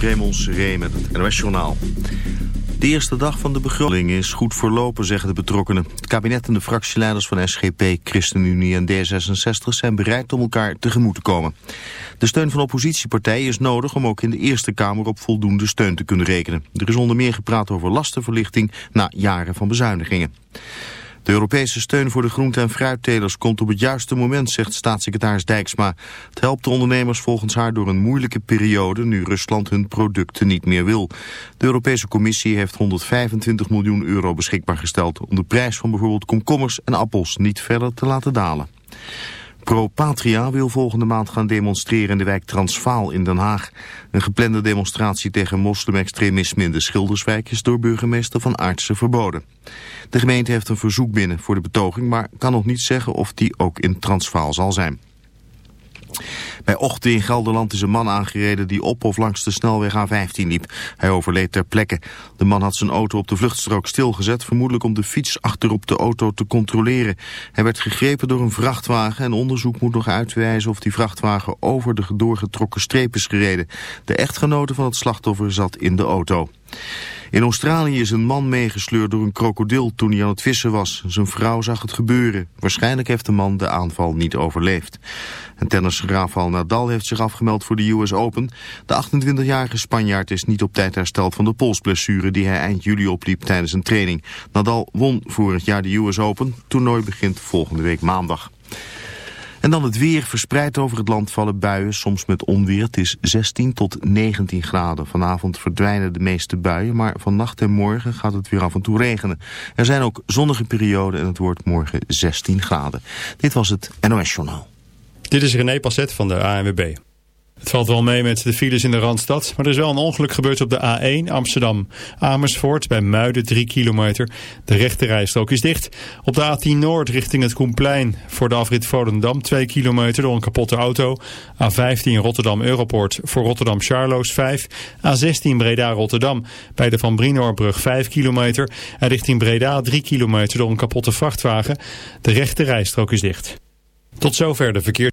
Raymond Seré met het NOS-journaal. De eerste dag van de begroting is goed verlopen, zeggen de betrokkenen. Het kabinet en de fractieleiders van SGP, ChristenUnie en D66 zijn bereid om elkaar tegemoet te komen. De steun van oppositiepartijen is nodig om ook in de Eerste Kamer op voldoende steun te kunnen rekenen. Er is onder meer gepraat over lastenverlichting na jaren van bezuinigingen. De Europese steun voor de groente- en fruittelers komt op het juiste moment, zegt staatssecretaris Dijksma. Het helpt de ondernemers volgens haar door een moeilijke periode, nu Rusland hun producten niet meer wil. De Europese Commissie heeft 125 miljoen euro beschikbaar gesteld om de prijs van bijvoorbeeld komkommers en appels niet verder te laten dalen. Pro Patria wil volgende maand gaan demonstreren in de wijk Transvaal in Den Haag. Een geplande demonstratie tegen moslimextremisme in de Schilderswijk is door burgemeester Van Aartsen verboden. De gemeente heeft een verzoek binnen voor de betoging, maar kan nog niet zeggen of die ook in Transvaal zal zijn. Bij Ochten in Gelderland is een man aangereden die op of langs de snelweg A15 liep. Hij overleed ter plekke. De man had zijn auto op de vluchtstrook stilgezet, vermoedelijk om de fiets achterop de auto te controleren. Hij werd gegrepen door een vrachtwagen en onderzoek moet nog uitwijzen of die vrachtwagen over de doorgetrokken streep is gereden. De echtgenote van het slachtoffer zat in de auto. In Australië is een man meegesleurd door een krokodil toen hij aan het vissen was. Zijn vrouw zag het gebeuren. Waarschijnlijk heeft de man de aanval niet overleefd. En tennisser Rafael Nadal heeft zich afgemeld voor de US Open. De 28-jarige Spanjaard is niet op tijd hersteld van de polsblessure die hij eind juli opliep tijdens een training. Nadal won vorig jaar de US Open. Toernooi begint volgende week maandag. En dan het weer. Verspreid over het land vallen buien, soms met onweer. Het is 16 tot 19 graden. Vanavond verdwijnen de meeste buien, maar vannacht en morgen gaat het weer af en toe regenen. Er zijn ook zonnige perioden en het wordt morgen 16 graden. Dit was het NOS Journaal. Dit is René Passet van de ANWB. Het valt wel mee met de files in de Randstad, maar er is wel een ongeluk gebeurd op de A1 Amsterdam-Amersfoort bij Muiden 3 kilometer. De rechterrijstrook is dicht. Op de A10 Noord richting het Koenplein voor de afrit Volendam 2 kilometer door een kapotte auto. A15 Rotterdam-Europoort voor Rotterdam-Charloes 5. A16 Breda-Rotterdam bij de Van Brinoorbrug 5 kilometer. En richting Breda 3 kilometer door een kapotte vrachtwagen. De rechterrijstrook is dicht. Tot zover de verkeer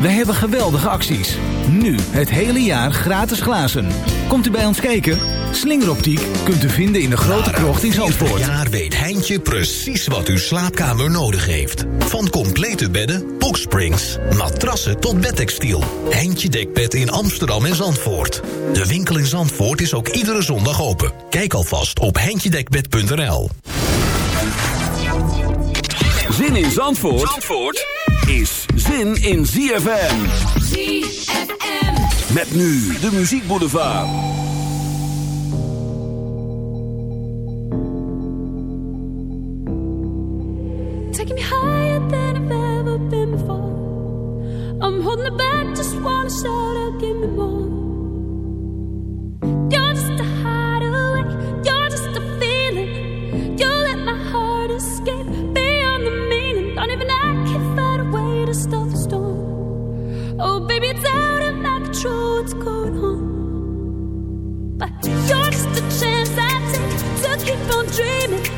We hebben geweldige acties. Nu het hele jaar gratis glazen. Komt u bij ons kijken? Slingeroptiek kunt u vinden in de grote krocht in Zandvoort. Dit jaar weet Heintje precies wat uw slaapkamer nodig heeft. Van complete bedden, boxsprings, matrassen tot bedtextiel. Heintje Dekbed in Amsterdam en Zandvoort. De winkel in Zandvoort is ook iedere zondag open. Kijk alvast op heintjedekbed.nl Zin in Zandvoort, Zandvoort is zin in ZFM. ZFM. Met nu de muziekboulevard. Taking me higher than I've ever been before. I'm holding it back, just wanna shout out, give dreaming.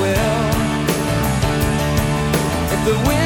will. If the wind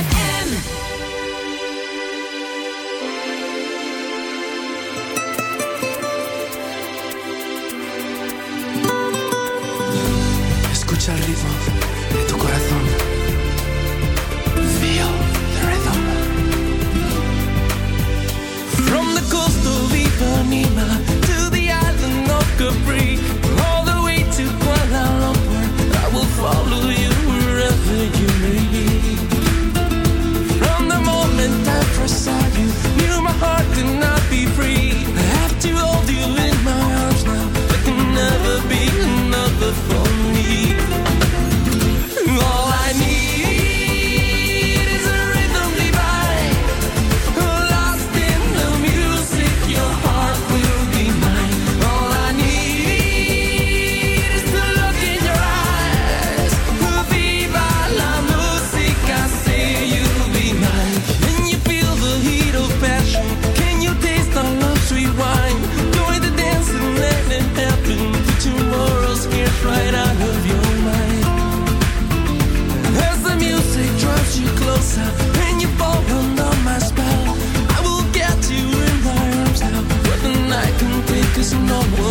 no more.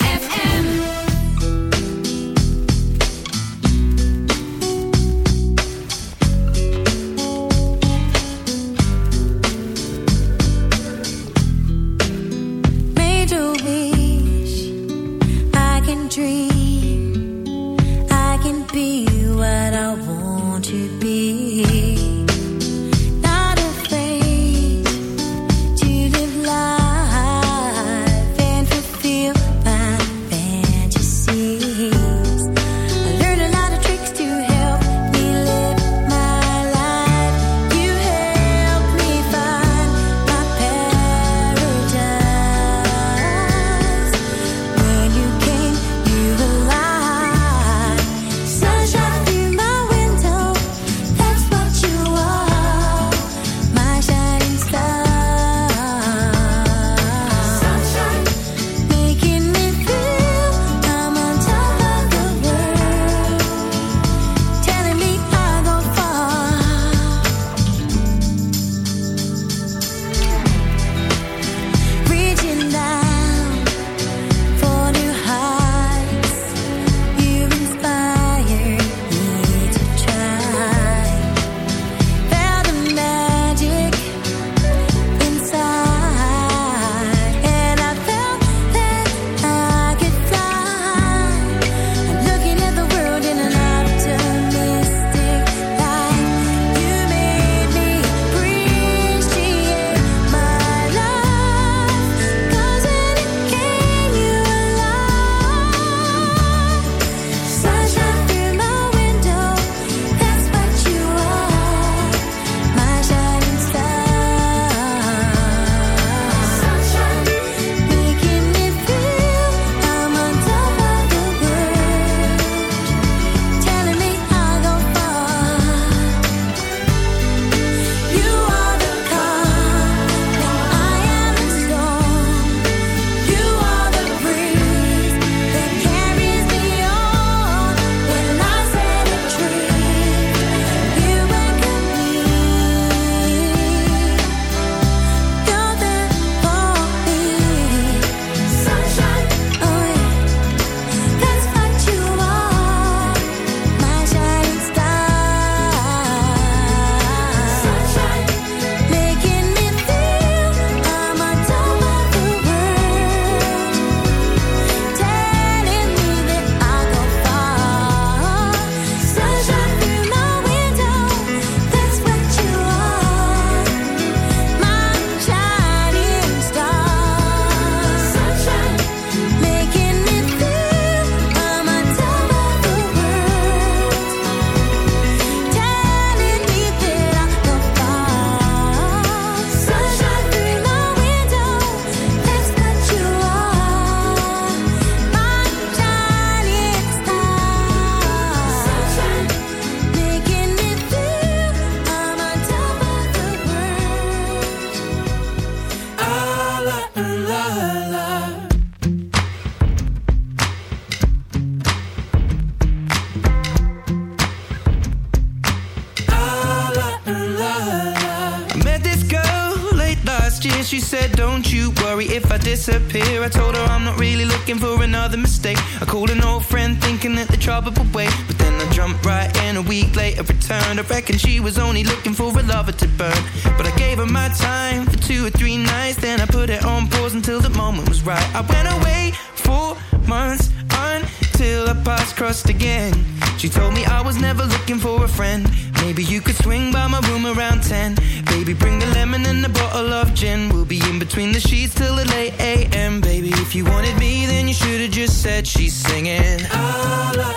If you wanted me, then you should've just said she's singing.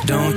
Don't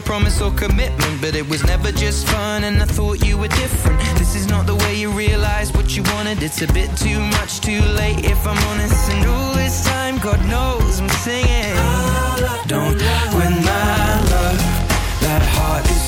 a promise or commitment, but it was never just fun. And I thought you were different. This is not the way you realize what you wanted. It's a bit too much, too late, if I'm honest. And all this time, God knows I'm singing. Don't win my love. That heart is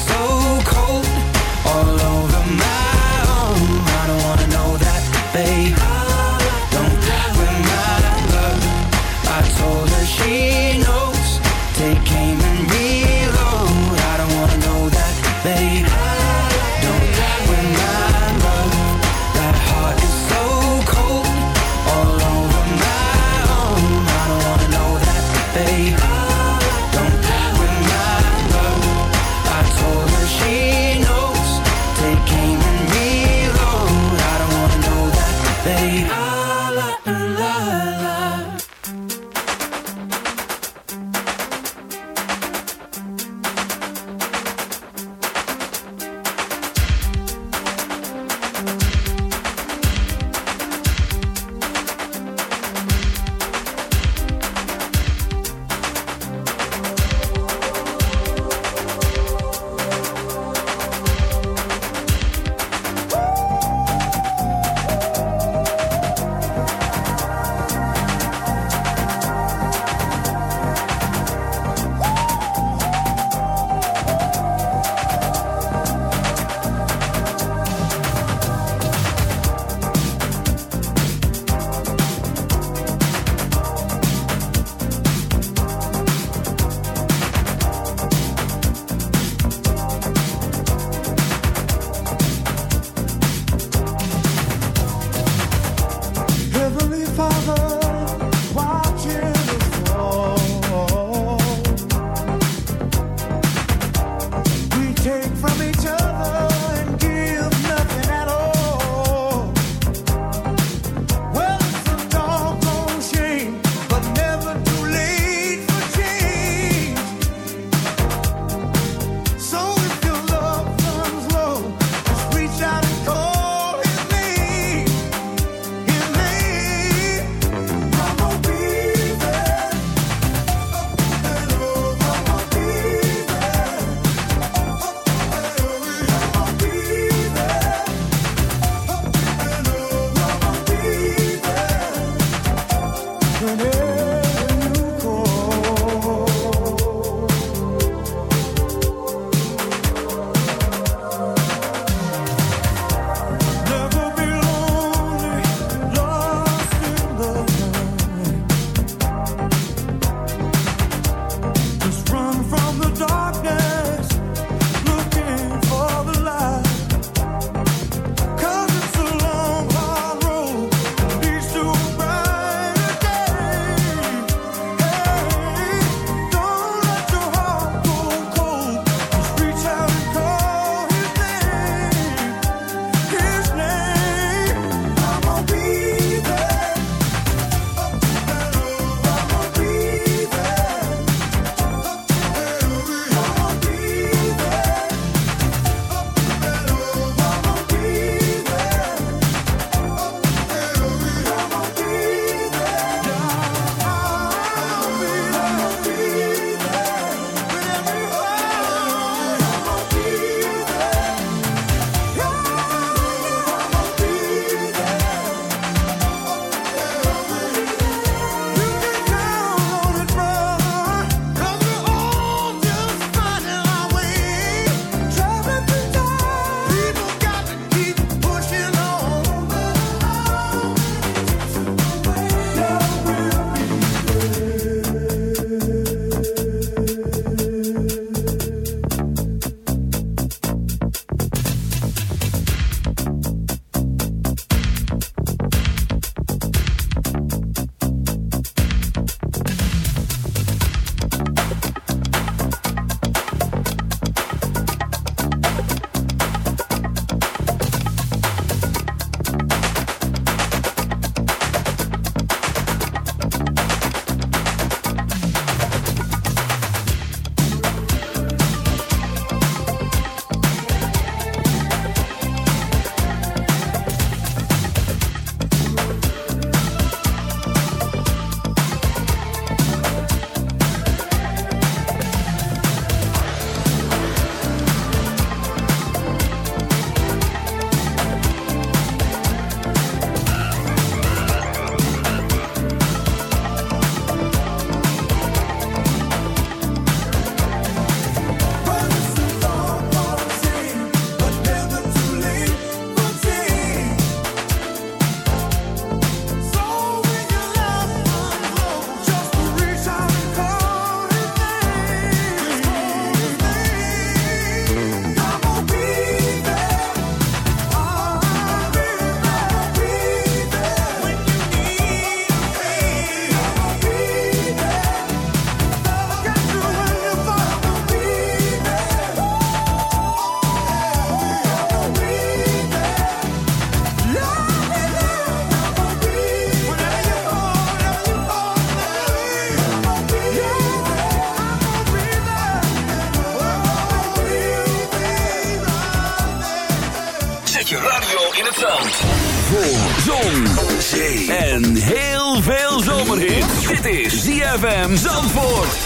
ZFM Zandvoort.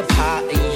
apart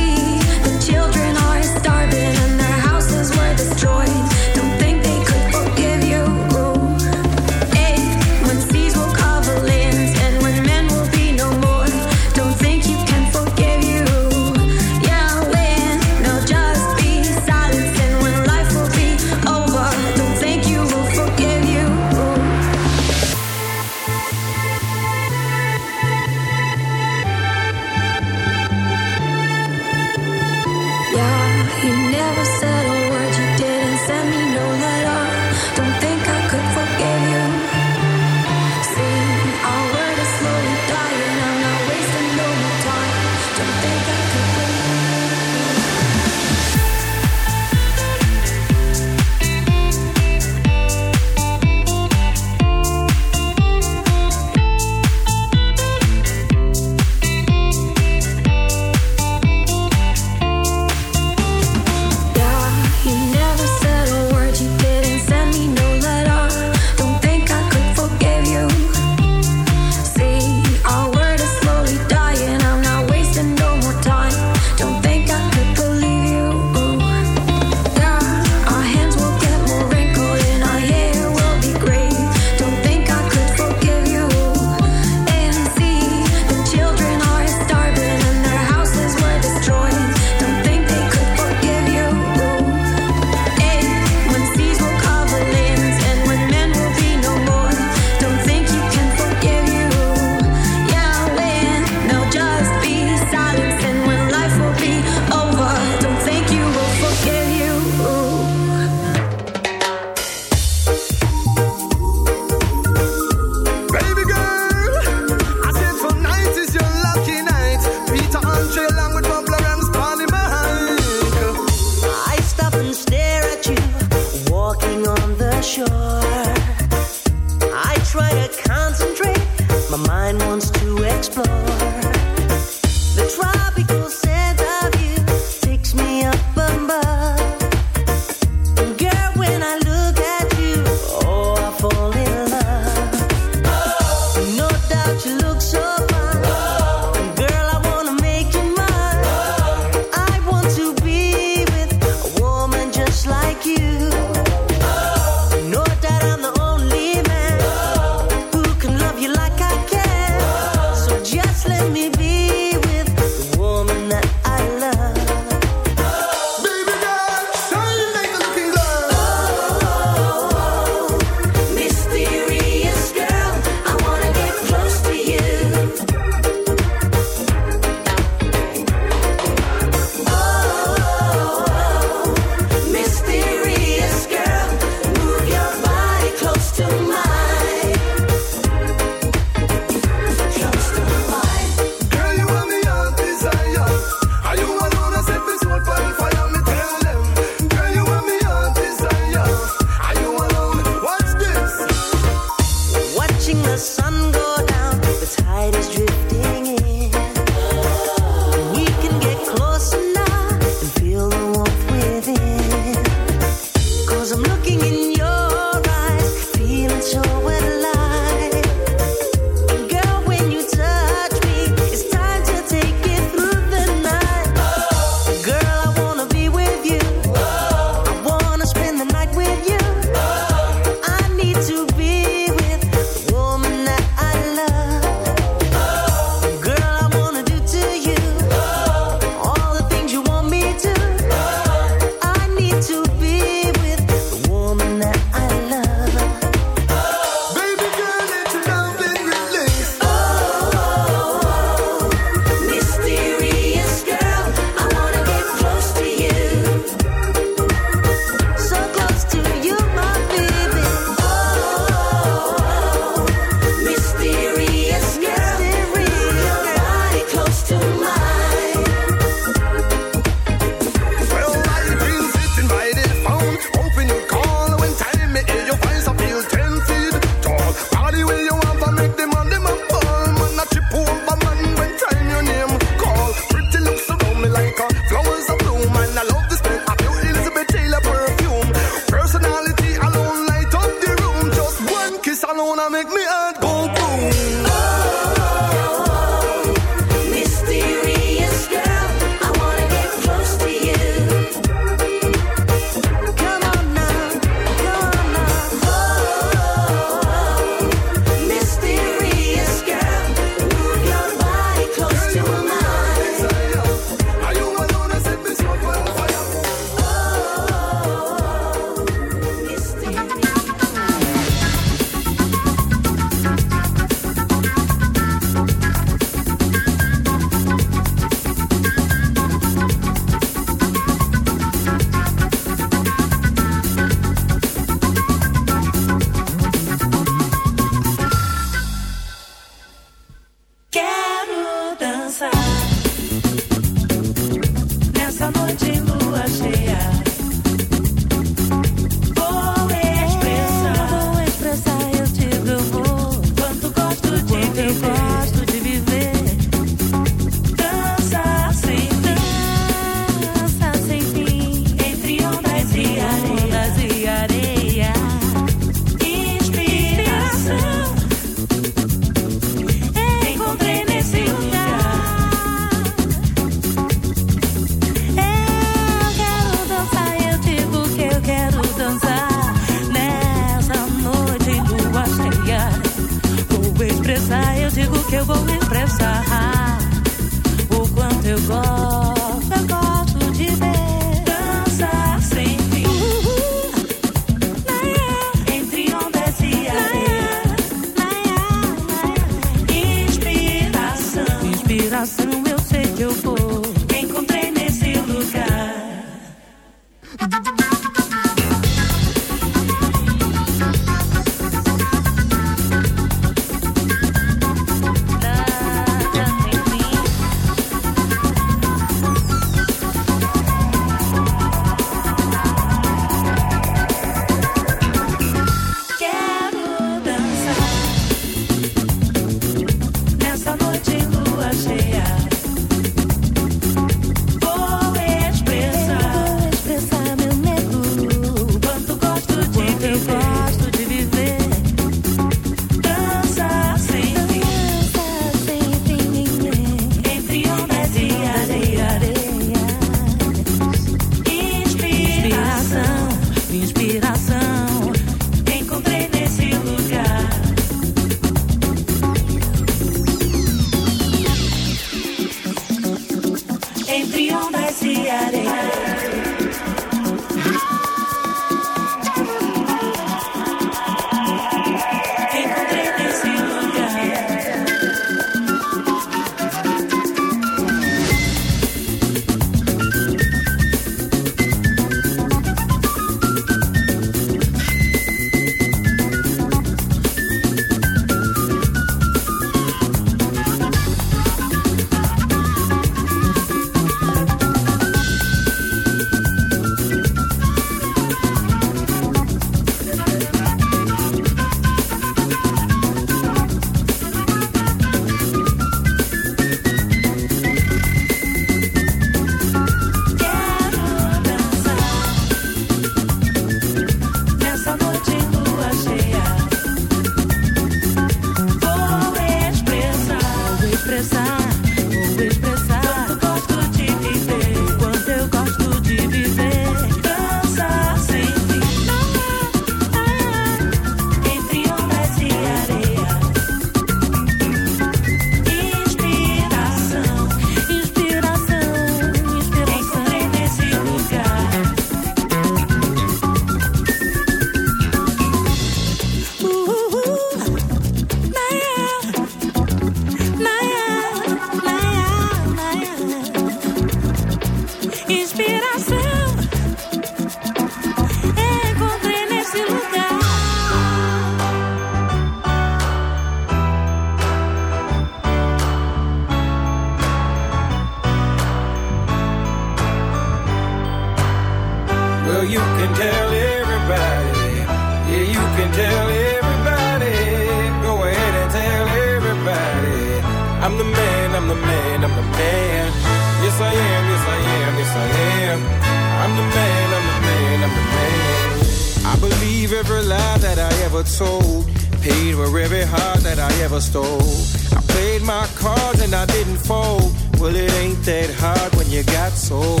it hard when you got sold.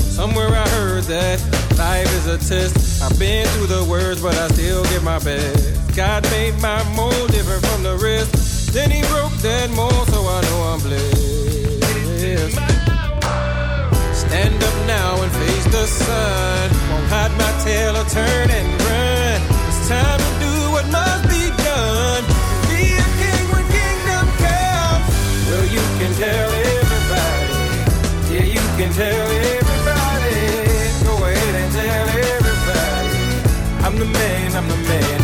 Somewhere I heard that life is a test. I've been through the worst, but I still give my best. God made my mold different from the rest. Then he broke that mold, so I know I'm blessed. Stand up now and face the sun. Won't hide my tail or turn and run. It's time to do what must be tell everybody. Yeah, you can tell everybody. Go ahead and tell everybody. I'm the man, I'm the man.